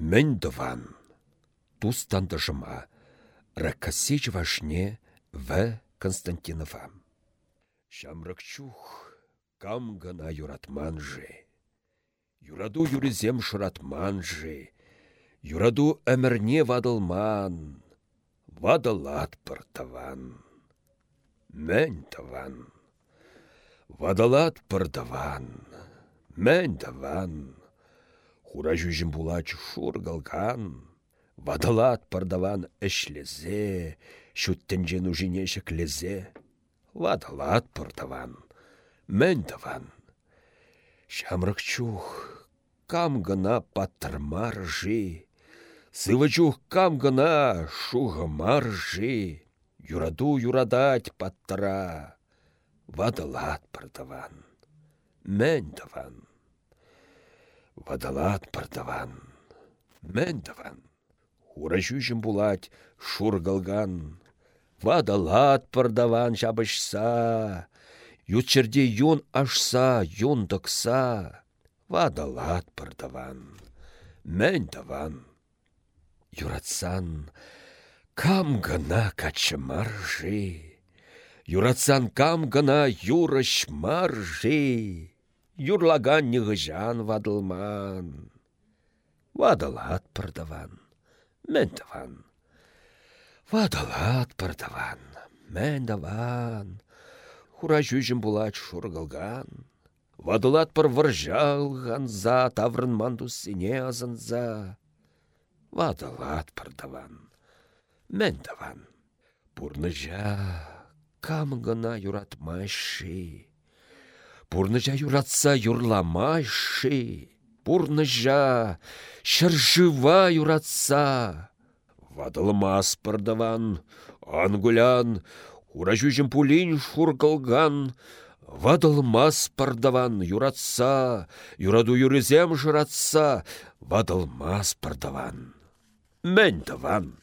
Мін дыван. Тустандышыма. Ракасич вашне В. Константинова. Шамрак чух, кам гына. Юраду юризем шыратманжы. Юраду әмірне вадылман. Вадылат. Мән таван. Вадалат пырдаван. Мән таван. Хура жүжім булач шургалган. Вадалат пырдаван эшлезе, шүттенжен ужине шеклезе. Вадалат пырдаван. Мән таван. Шамрык чух, кам гына паттырмар жи. Сывы чух кам жи. Юраду юрадать паттыра. Вадалат пырдаван. Мән даван. Вадалат пырдаван. Мән даван. Булать шургалган. Вадалат пырдаван жабышса. Ютчерде юн ашса, юн дықса. Вадалат пырдаван. Мән даван. Юратсан, Кам гына качмаржи, Юратсан кам юрыш маржи, Юрлаган нығыжан вадылман. Мен даван. Вадалат пырдаван, мен даван. Хура жүжім булат шургалган. Вадалат пыр варжалғанза, таврын мандус сине азынза. Вадалат пырдаван мен таван. Пурныжа кам гына. Пурныжа юратса юрламайши. Пурныжа шыржыва юратса. Вадылмас пырдаван, ангулян, Хура жүжім пулин шуркалган, Вадылмас пардаван юратса, юраду юрезем жыратса, Вадылмас пардаван. Мен даван.